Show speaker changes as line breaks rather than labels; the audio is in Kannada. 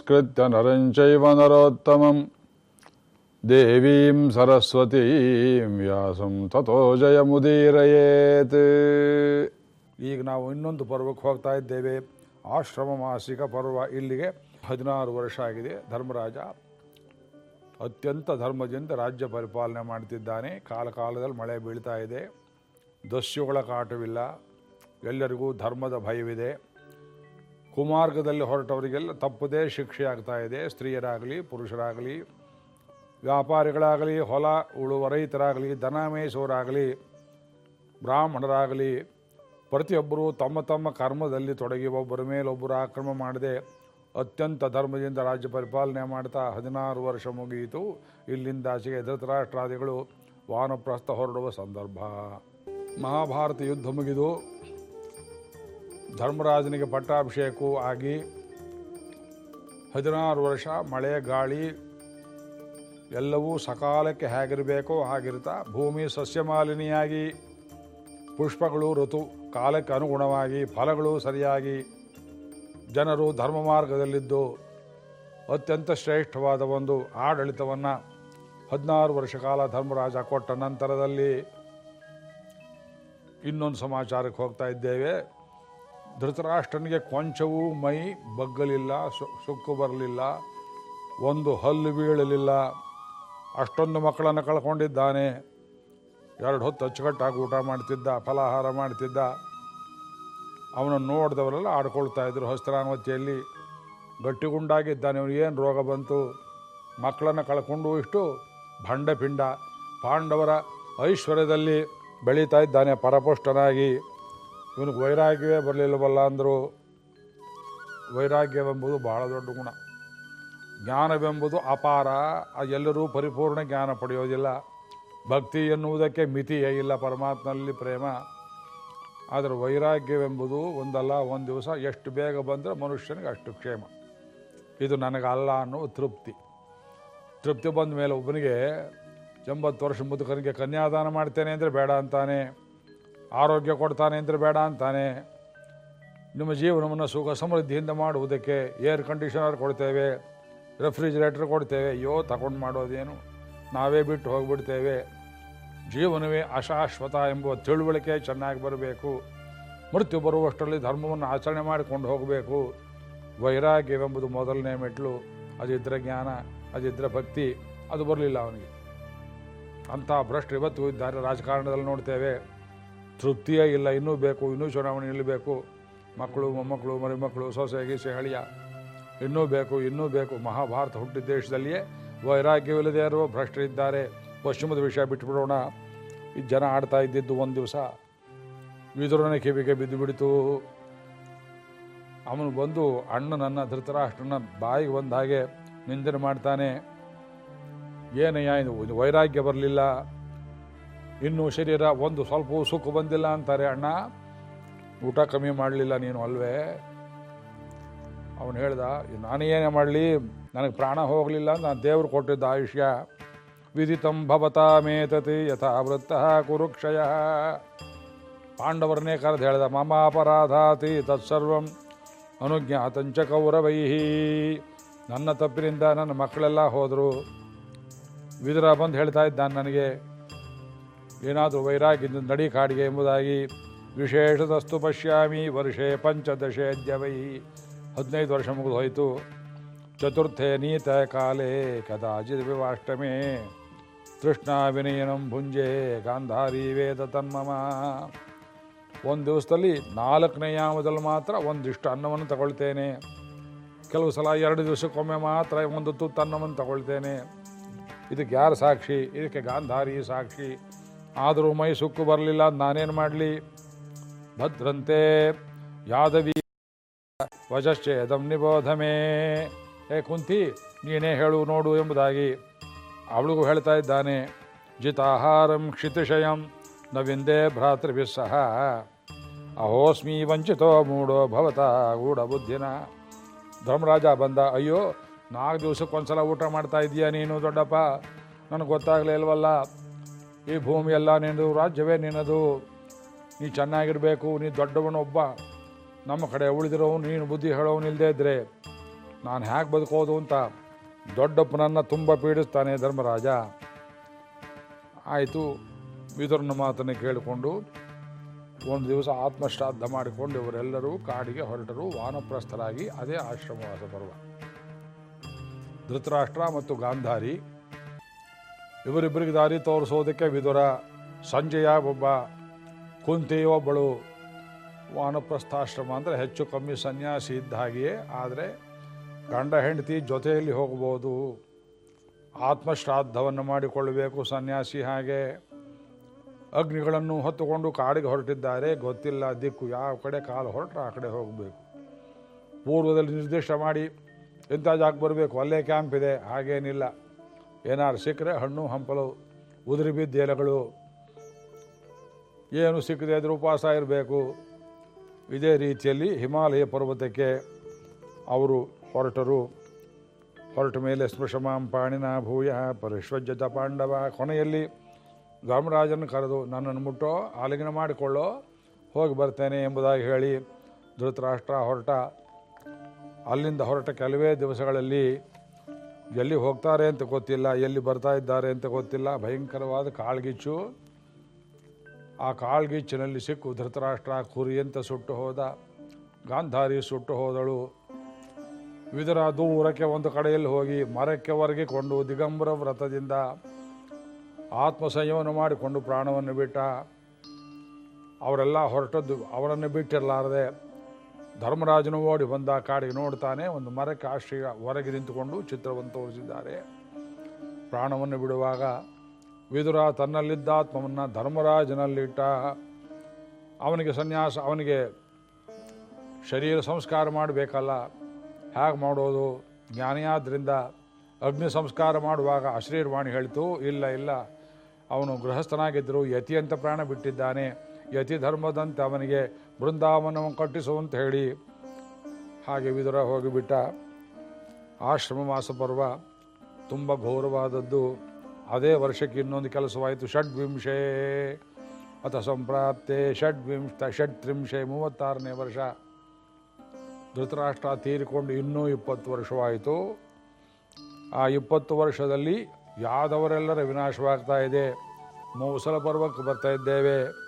ನಾರಾಯಣಂ ನಮಸ್ಕೃತ್ಯ ನರಂ देवीं ಸರಸ್ವತೀಂ ವ್ಯಾಸಂ ತಥೋ ಜಯಮುದೀರಯೇತ್ ಈಗ ನಾವು ಇನ್ನೊಂದು ಪರ್ವಕ್ಕೆ ಹೋಗ್ತಾ ಇದ್ದೇವೆ. ಆಶ್ರಮ ಮಾಸಿಕ ಪರ್ವ ಇಲ್ಲಿಗೆ ಹದಿನಾರು ವರ್ಷ ಆಗಿದೆ. ಧರ್ಮರಾಜ ಅತ್ಯಂತ ಧರ್ಮದಿಂದ ರಾಜ್ಯ ಪರಿಪಾಲನೆ ಮಾಡ್ತಿದ್ದಾನೆ. ಕಾಲ ಕಾಲದಲ್ಲಿ ಮಳೆ ಬೀಳ್ತಾ ಇದೆ. ದಸ್ಯುಗಳ ಕಾಟವಿಲ್ಲ. ಎಲ್ಲರಿಗೂ ಧರ್ಮದ ಭಯವಿದೆ. ಕುಮಾರ್ಗದಲ್ಲಿ ಹೊರಟವರಿಗೆಲ್ಲ ತಪ್ಪದೇ ಶಿಕ್ಷೆ ಆಗ್ತಾ ಇದೆ. ಸ್ತ್ರೀಯರಾಗಲಿ, ಪುರುಷರಾಗಲಿ, ವ್ಯಾಪಾರಿಗಳಾಗಲಿ, ಹೊಲ, ಉಳುವ ರೈತರಾಗಲಿ, ದನ ಮೇಯಿಸೋರಾಗಲಿ ಬ್ರಾಹ್ಮಣರಾಗಲಿ, ಪ್ರತಿಯೊಬ್ಬರೂ ತಮ್ಮ ತಮ್ಮ ಕರ್ಮದಲ್ಲಿ ತೊಡಗಿ ಒಬ್ಬರ ಮೇಲೊಬ್ಬರು ಆಕ್ರಮ ಮಾಡದೆ ಅತ್ಯಂತ ಧರ್ಮದಿಂದ ರಾಜ್ಯ ಪರಿಪಾಲನೆ ಮಾಡ್ತಾ ಹದಿನಾರು ವರ್ಷ ಮುಗಿಯಿತು. ಇಲ್ಲಿಂದಾಚೆಗೆ ಧೃತರಾಷ್ಟ್ರಾದಿಗಳು ವಾನಪ್ರಸ್ಥ ಹೊರಡುವ ಸಂದರ್ಭ. ಮಹಾಭಾರತ ಯುದ್ಧ ಮುಗಿದು ಧರ್ಮರಾಜನಿಗೆ ಪಟ್ಟಾಭಿಷೇಕವೂ ಆಗಿ ಹದಿನಾರು ವರ್ಷ ಮಳೆ, ಗಾಳಿ ಎಲ್ಲವೂ ಸಕಾಲಕ್ಕೆ ಹೇಗಿರಬೇಕೋ ಹಾಗಿರ್ತಾ ಭೂಮಿ ಸಸ್ಯಮಾಲಿನಿಯಾಗಿ, ಪುಷ್ಪಗಳು ಋತು ಕಾಲಕ್ಕೆ ಅನುಗುಣವಾಗಿ, ಫಲಗಳು ಸರಿಯಾಗಿ, ಜನರು ಧರ್ಮ ಮಾರ್ಗದಲ್ಲಿದ್ದು ಅತ್ಯಂತ ಶ್ರೇಷ್ಠವಾದ ಒಂದು ಆಡಳಿತವನ್ನು ಹದಿನಾರು ವರ್ಷ ಕಾಲ ಧರ್ಮರಾಜ ಕೊಟ್ಟ ನಂತರದಲ್ಲಿ ಇನ್ನೊಂದು ಸಮಾಚಾರಕ್ಕೆ ಹೋಗ್ತಾ ಇದ್ದೇವೆ. ಧೃತರಾಷ್ಟ್ರನಿಗೆ ಕೊಂಚವೂ ಮೈ ಬಗ್ಗಲಿಲ್ಲ ಸುಕ್ಕು ಬರಲಿಲ್ಲ, ಒಂದು ಹಲ್ಲು ಬೀಳಲಿಲ್ಲ. ಅಷ್ಟೊಂದು ಮಕ್ಕಳನ್ನು ಕಳ್ಕೊಂಡಿದ್ದಾನೆ. ಎರಡು ಹೊತ್ತು ಅಚ್ಚುಕಟ್ಟಾಗಿ ಊಟ ಮಾಡ್ತಿದ್ದ, ಫಲಾಹಾರ ಮಾಡ್ತಿದ್ದ. ಅವನನ್ನು ನೋಡಿದವರೆಲ್ಲ ಆಡ್ಕೊಳ್ತಾ ಇದ್ರು ಹಸ್ತಿರಾಮತಿಯಲ್ಲಿ ಗಟ್ಟಿಗುಂಡಾಗಿದ್ದಾನೆ ಅವನು ಏನು ರೋಗ ಬಂತು? ಮಕ್ಕಳನ್ನು ಕಳ್ಕೊಂಡು ಇಷ್ಟು ಭಂಡಪಿಂಡ. ಪಾಂಡವರ ಐಶ್ವರ್ಯದಲ್ಲಿ ಬೆಳೀತಾ ಇದ್ದಾನೆ ಪರಪುಷ್ಟನಾಗಿ. ಇವನಿಗೆ ವೈರಾಗ್ಯವೇ ಬರಲಿಲ್ಲವಲ್ಲ ಅಂದರು, ವೈರಾಗ್ಯವೆಂಬುದು ಬಹಳ ದೊಡ್ಡ ಗುಣ. ಜ್ಞಾನವೆಂಬುದು ಅಪಾರ ಎಲ್ಲರೂ ಪರಿಪೂರ್ಣ ಜ್ಞಾನ ಪಡೆಯೋದಿಲ್ಲ. ಭಕ್ತಿ ಎನ್ನುವುದಕ್ಕೆ ಮಿತಿಯೇ ಇಲ್ಲ ಪರಮಾತ್ಮನಲ್ಲಿ ಪ್ರೇಮ. ಆದರೆ ವೈರಾಗ್ಯವೆಂಬುದು ಒಂದಲ್ಲ, ಒಂದು ದಿವಸ ಎಷ್ಟು ಬೇಗ ಬಂದರೆ ಮನುಷ್ಯನಿಗೆ ಅಷ್ಟು ಕ್ಷೇಮ. ಇದು ನನಗಲ್ಲ ಅನ್ನೋ ತೃಪ್ತಿ. ತೃಪ್ತಿ ಬಂದ ಮೇಲೆ ಒಬ್ಬನಿಗೆ ಎಂಬತ್ತು ವರ್ಷ ಮುದುಕನಿಗೆ ಕನ್ಯಾದಾನ ಮಾಡ್ತೇನೆ ಅಂದರೆ ಬೇಡ ಅಂತಾನೆ. ಆರೋಗ್ಯ ಕೊಡ್ತಾನೆ ಅಂದರೆ ಬೇಡ ಅಂತಾನೆ. ನಿಮ್ಮ ಜೀವನವನ್ನು ಸುಖ ಸಮೃದ್ಧಿಯಿಂದ ಮಾಡುವುದಕ್ಕೆ ಏರ್ ಕಂಡೀಷನರ್ ಕೊಡ್ತೇವೆ ರೆಫ್ರಿಜರೇಟರ್ ಕೊಡ್ತೇವೆ. ಅಯ್ಯೋ, ತಗೊಂಡು ಮಾಡೋದೇನು? ನಾವೇ ಬಿಟ್ಟು ಹೋಗಿಬಿಡ್ತೇವೆ. ಜೀವನವೇ ಅಶಾಶ್ವತ ಎಂಬುವ ತಿಳುವಳಿಕೆ ಚೆನ್ನಾಗಿ ಬರಬೇಕು. ಮೃತ್ಯು ಬರುವಷ್ಟರಲ್ಲಿ ಧರ್ಮವನ್ನು ಆಚರಣೆ ಮಾಡಿಕೊಂಡು ಹೋಗಬೇಕು. ವೈರಾಗ್ಯವೆಂಬುದು ಮೊದಲನೇ ಮೆಟ್ಲು ಅದಿದ್ರ ಜ್ಞಾನ ಅದಿದ್ರ ಭಕ್ತಿ, ಅದು ಬರಲಿಲ್ಲ ಅವನಿಗೆ. ಅಂಥ ಭ್ರಷ್ಟ ಇವತ್ತು ಇದ್ದಾರೆ ರಾಜಕಾರಣದಲ್ಲಿ ನೋಡ್ತೇವೆ. ತೃಪ್ತಿಯೇ ಇಲ್ಲ. ಇನ್ನೂ ಬೇಕು, ಇನ್ನೂ ಚುನಾವಣೆ ಬೇಕು ಮಕ್ಕಳು, ಮೊಮ್ಮಕ್ಕಳು, ಮರಿಮಕ್ಕಳು, ಸೊಸೆ, ಗೀಸೆ ಹಳಿಯ ಇನ್ನೂ ಬೇಕು ಇನ್ನೂ ಬೇಕು. ಮಹಾಭಾರತ ಹುಟ್ಟಿದ ದೇಶದಲ್ಲಿಯೇ ವೈರಾಗ್ಯವಿಲ್ಲದೆ ಇರುವ ಭ್ರಷ್ಟರಿದ್ದಾರೆ ಪಶ್ಚಿಮದ ವಿಷಯ ಬಿಟ್ಬಿಡೋಣ. ಈ ಜನ ಆಡ್ತಾ ಇದ್ದಿದ್ದು ಒಂದು ದಿವಸ. ವಿದುರನ ಕಿವಿಗೆ ಬಿದ್ದು ಬಿಡಿತು. ಅವನು ಬಂದು ಅಣ್ಣನನ್ನ, ಧೃತರಾಷ್ಟ್ರನ ಬಾಯಿಗೆ ಬಂದ ಹಾಗೆ ನಿಂದನೆ ಮಾಡ್ತಾನೆ. ಏನಯ್ಯ, ಇದು ವೈರಾಗ್ಯ ಬರಲಿಲ್ಲ. ಇನ್ನೂ ಶರೀರ ಒಂದು ಸ್ವಲ್ಪ ಸುಖ ಬಂದಿಲ್ಲ ಅಂತಾರೆ, ಅಣ್ಣ. ಊಟ ಕಮ್ಮಿ ಮಾಡಲಿಲ್ಲ ನೀನು ಅಲ್ವೇ? ಅವನು ಹೇಳ್ದ ನಾನೇನೇ ಮಾಡಲಿ, ನನಗೆ ಪ್ರಾಣ ಹೋಗಲಿಲ್ಲ ನಾನು ದೇವರು ಕೊಟ್ಟಿದ್ದ ಆಯುಷ್ಯ. ವಿದಿತಂ ಭವತಾಮೇತತಿ ಯಥಾವೃತ್ತ ಕುರುಕ್ಷಯ. ಪಾಂಡವರನ್ನೇ ಕರೆದು ಹೇಳ್ದ, ಮಮ ಅಪರಾಧಾತಿ ತತ್ಸರ್ವಂ ಅನುಜ್ಞಾತಂಚ ಕೌರವೈಹಿ ನನ್ನ ತಪ್ಪಿನಿಂದ ನನ್ನ ಮಕ್ಕಳೆಲ್ಲ ಹೋದರು. ವಿದುರ ಬಂದು ಹೇಳ್ತಾ ಇದ್ದಾನೆ ನನಗೆ ಏನಾದರೂ ವೈರಾಗ್ಯದಿಂದ ನಡಿ ಕಾಡಿಗೆ ಎಂಬುದಾಗಿ ವಿಶೇಷದಸ್ತು ಪಶ್ಯಾಮಿ ವರ್ಷೆ ಪಂಚದಶೆ ಪಂಚದಶೇದ್ಯವೈ. ಹದಿನೈದು ವರ್ಷ ಮುಗಿದು ಹೋಯಿತು. ಚತುರ್ಥೆ ನೀತ ಕಾಲೇ ಕದಾಚಿತ್ ವಿವಾಷ್ಟಮೇ. ತೃಷ್ಣಾ ವಿನಯನಂ ಭುಂಜೆ ಗಾಂಧಾರಿ ವೇದ ತನ್ಮಮ. ಒಂದು ದಿವಸದಲ್ಲಿ ನಾಲ್ಕನೇ ಯಾಮದಲ್ಲಿ ಮಾತ್ರ ಒಂದಿಷ್ಟು ಅನ್ನವನ್ನು ತಗೊಳ್ತೇನೆ. ಕೆಲವು ಸಲ ಎರಡು ದಿವಸಕ್ಕೊಮ್ಮೆ ಮಾತ್ರ ಒಂದು ತುತ್ತು ಅನ್ನವನ್ನು ತಗೊಳ್ತೇನೆ. ಇದಕ್ಕೆ ಯಾರು ಸಾಕ್ಷಿ? ಇದಕ್ಕೆ ಗಾಂಧಾರಿ ಸಾಕ್ಷಿ. ಆದರೂ ಮೈ ಸುಕ್ಕು ಬರಲಿಲ್ಲ ನಾನೇನು ಮಾಡಲಿ? ಭದ್ರಂತೆ ಯಾದವಿ ವಜಶ್ಚೇದಂ ನಿಬೋಧಮೇ. ಏ ಕುಂತಿ, ನೀನೇ ಹೇಳು, ನೋಡು ಎಂಬುದಾಗಿ ಅವಳಿಗೂ ಹೇಳ್ತಾ ಇದ್ದಾನೆ. ಜಿತಾಹಾರಂ ಕ್ಷಿತಿಶಯಂ ನವಿಂದೇ ಭ್ರಾತೃಭಿಸ್ ಸಹ. ಅಹೋಸ್ಮಿ ವಂಚಿತೋ ಮೂಡೋ ಭವತ ಗೂಢ ಬುದ್ಧಿನ. ಧರ್ಮರಾಜ ಬಂದ, ಅಯ್ಯೋ, ನಾಲ್ಕು ದಿವಸಕ್ಕೊಂದ್ಸಲ ಊಟ ಮಾಡ್ತಾ ಇದೀಯ ನೀನು ದೊಡ್ಡಪ್ಪ? ನನಗೆ ಗೊತ್ತಾಗಲೇ ಇಲ್ವಲ್ಲ. ಈ ಭೂಮಿ ಎಲ್ಲ ನಿನ್ನದು ರಾಜ್ಯವೇ ನಿನ್ನದು. ನೀ ಚೆನ್ನಾಗಿರಬೇಕು, ನೀ ದೊಡ್ಡವನೊಬ್ಬ. ನಮ್ಮ ಕಡೆ ಉಳಿದಿರೋನು, ನೀನು ಬುದ್ಧಿ ಹೇಳೋನು ಇಲ್ಲದೇ ಇದ್ದರೆ ನಾನು ಹ್ಯಾಕ್ ಬದುಕೋದು ಅಂತ ದೊಡ್ಡಪ್ಪನನ್ನು ತುಂಬ ಪೀಡಿಸ್ತಾನೆ ಧರ್ಮರಾಜ. ಆಯಿತು ಬಿದುರನ ಮಾತನ್ನು ಕೇಳಿಕೊಂಡು ಒಂದು ದಿವಸ ಆತ್ಮಶ್ರಾದ್ದ ಮಾಡಿಕೊಂಡು ಇವರೆಲ್ಲರೂ ಕಾಡಿಗೆ ಹೊರಟರು, ವಾನಪ್ರಸ್ಥರಾಗಿ ಅದೇ ಆಶ್ರಮವಾಸ ಪರ್ವ. ಧೃತರಾಷ್ಟ್ರ ಮತ್ತು ಗಾಂಧಾರಿ ಇವರಿಬ್ಬರಿಗೆ ದಾರಿ ತೋರಿಸೋದಕ್ಕೆ ವಿದುರ. ಸಂಜೆಯ ಒಬ್ಬ ಕುಂತಿ ಒಬ್ಬಳು ವಾನಪ್ರಸ್ಥಾಶ್ರಮ, ಅಂದರೆ ಹೆಚ್ಚು ಕಮ್ಮಿ ಸನ್ಯಾಸಿ ಇದ್ದ ಹಾಗೆಯೇ, ಆದರೆ ಗಂಡ ಹೆಂಡತಿ ಜೊತೆಯಲ್ಲಿ ಹೋಗ್ಬೋದು ಆತ್ಮಶ್ರಾದ್ದವನ್ನು ಮಾಡಿಕೊಳ್ಳಬೇಕು ಸನ್ಯಾಸಿ ಹಾಗೆ. ಅಗ್ನಿಗಳನ್ನು ಹೊತ್ತುಕೊಂಡು ಕಾಡಿಗೆ ಹೊರಟಿದ್ದಾರೆ. ಗೊತ್ತಿಲ್ಲ ದಿಕ್ಕು, ಯಾವ ಕಡೆ ಕಾಲು ಹೊರಟ್ರೆ ಆ ಕಡೆ ಹೋಗಬೇಕು. ಪೂರ್ವದಲ್ಲಿ ನಿರ್ದೇಶ ಮಾಡಿ ಇಂಥ ಜಾಗ ಬರಬೇಕು. ಅಲ್ಲೇ ಕ್ಯಾಂಪ್ ಇದೆ, ಹಾಗೇನಿಲ್ಲ. ಏನಾರು ಸಿಕ್ಕರೆ ಹಣ್ಣು, ಹಂಪಲು, ಉದುರಿ ಬಿದ್ದ ಎಲೆಗಳು, ಏನು ಸಿಕ್ಕದೆ ಅದ್ರ ಉಪವಾಸ ಇರಬೇಕು. ಇದೇ ರೀತಿಯಲ್ಲಿ ಹಿಮಾಲಯ ಪರ್ವತಕ್ಕೆ ಅವರು ಹೊರಟರು. ಹೊರಟ ಮೇಲೆ ಸ್ಪೃಶಮಾಂ ಪಾಣಿನ ಭೂಯ ಪರಿಶ್ವಜ್ಜತ ಪಾಂಡವ ಕೊನೆಯಲ್ಲಿ ಧರ್ಮರಾಜನ ಕರೆದು, ನನ್ನನ್ನು ಮುಟ್ಟೋ, ಆಲಿಂಗನ ಮಾಡಿಕೊಳ್ಳೋ, ಹೋಗಿ ಬರ್ತೇನೆ ಎಂಬುದಾಗಿ ಹೇಳಿ ಧೃತರಾಷ್ಟ್ರ ಹೊರಟ. ಅಲ್ಲಿಂದ ಹೊರಟ ಕೆಲವೇ ದಿವಸಗಳಲ್ಲಿ ಎಲ್ಲಿ ಹೋಗ್ತಾರೆ ಅಂತ ಗೊತ್ತಿಲ್ಲ, ಎಲ್ಲಿ ಬರ್ತಾ ಇದ್ದಾರೆ ಅಂತ ಗೊತ್ತಿಲ್ಲ. ಭಯಂಕರವಾದ ಕಾಳ್ಗಿಚ್ಚು. ಆ ಕಾಳ್ಗಿಚ್ಚಿನಲ್ಲಿ ಸಿಕ್ಕು ಧೃತರಾಷ್ಟ್ರ ಕುರಿಯಂತ ಸುಟ್ಟು ಹೋದ, ಗಾಂಧಾರಿ ಸುಟ್ಟು ಹೋದಳು. ವಿದುರ ದೂರಕ್ಕೆ ಒಂದು ಕಡೆಯಲ್ಲಿ ಹೋಗಿ ಮರಕ್ಕೆ ಒರಗಿಕೊಂಡು ದಿಗಂಬರ ವ್ರತದಿಂದ ಆತ್ಮ ಸಂಯಮನ ಮಾಡಿಕೊಂಡು ಪ್ರಾಣವನ್ನು ಬಿಟ್ಟ. ಅವರೆಲ್ಲ ಹೊರಟದ್ದು ಅವರನ್ನು ಬಿಟ್ಟಿರಲಾರದೆ ಧರ್ಮರಾಜನು ಓಡಿ ಬಂದ ಕಾಡಿಗೆ ನೋಡ್ತಾನೆ, ಒಂದು ಮರಕ್ಕೆ ಆಶ್ರಯ ಹೊರಗೆ ನಿಂತುಕೊಂಡು ಚಿತ್ರವನ್ನು ತೋರಿಸಿದ್ದಾರೆ. ಪ್ರಾಣವನ್ನು ಬಿಡುವಾಗ ವಿದುರ ತನ್ನಲ್ಲಿದ್ದ ಆತ್ಮವನ್ನು ಧರ್ಮರಾಜನಲ್ಲಿಟ್ಟ ಅವನಿಗೆ ಸನ್ಯಾಸ, ಅವನಿಗೆ ಶರೀರ ಸಂಸ್ಕಾರ ಮಾಡಬೇಕಲ್ಲ, ಹೇಗೆ ಮಾಡೋದು? ಜ್ಞಾನಿಯಾದ್ದರಿಂದ ಅಗ್ನಿ ಸಂಸ್ಕಾರ ಮಾಡುವಾಗ ಅಶ್ರೀರ್ವಾಣಿ ಹೇಳಿತು, ಇಲ್ಲ ಇಲ್ಲ, ಅವನು ಗೃಹಸ್ಥನಾಗಿದ್ದರು ಯತಿಯಂತ ಪ್ರಾಣ ಬಿಟ್ಟಿದ್ದಾನೆ. ಯತಿ ಧರ್ಮದಂತೆ ಅವನಿಗೆ ಬೃಂದಾವನವನ್ನು ಕಟ್ಟಿಸು ಅಂತ ಹೇಳಿ ಹಾಗೆ ವಿದುರ ಹೋಗಿಬಿಟ್ಟ. ಆಶ್ರಮ ಮಾಸ ಪರ್ವ ತುಂಬ ಘೋರವಾದದ್ದು. ಅದೇ ವರ್ಷಕ್ಕೆ ಇನ್ನೊಂದು ಕೆಲಸವಾಯಿತು. ಷಡ್ವಿಂಶೇ ಅಥ ಸಂಪ್ರಾಪ್ತೆ ಷಡ್ವಿಂಶ ಷಟ್ತ್ರಿಂಶೆ ಮೂವತ್ತಾರನೇ ವರ್ಷ. ಧೃತರಾಷ್ಟ್ರ ತೀರಿಕೊಂಡು ಇನ್ನೂ ಇಪ್ಪತ್ತು ವರ್ಷವಾಯಿತು. ಆ ಇಪ್ಪತ್ತು ವರ್ಷದಲ್ಲಿ ಯಾದವರೆಲ್ಲರ ವಿನಾಶವಾಗ್ತಾ ಇದೆ. ಮೌಸಲ ಪರ್ವಕ್ಕೆ ಬರ್ತಾ ಇದ್ದೇವೆ.